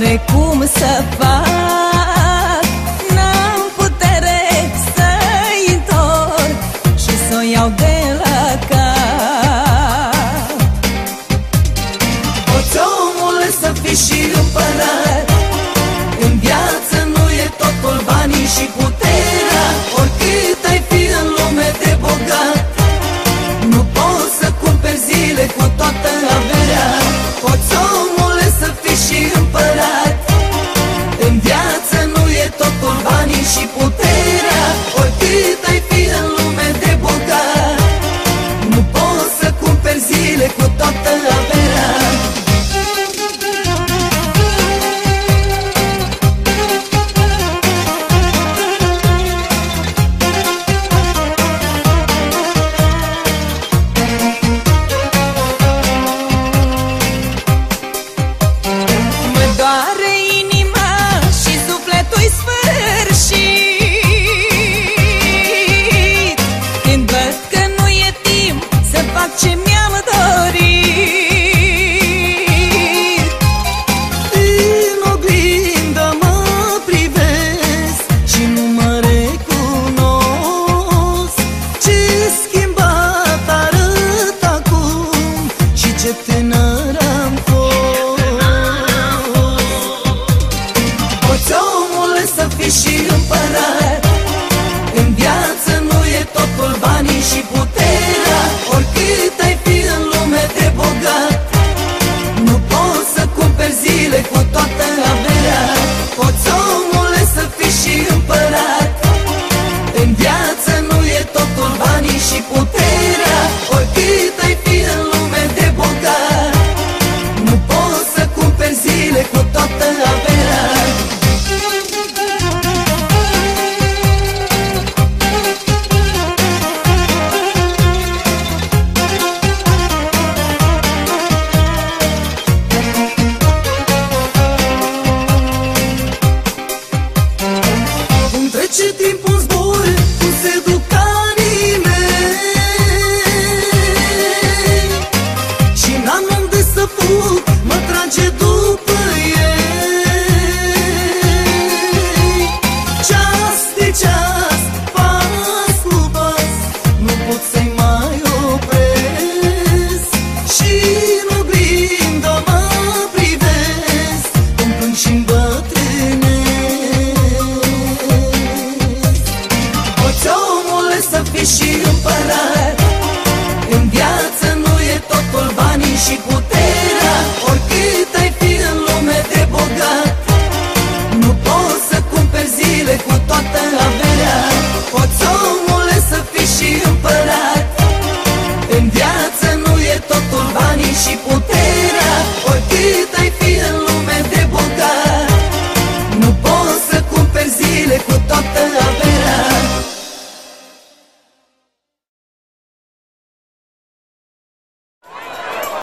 oare cum să fac? N-am putere să-i întorc Și să o iau de la cap Poți omul să fii și împărat Chico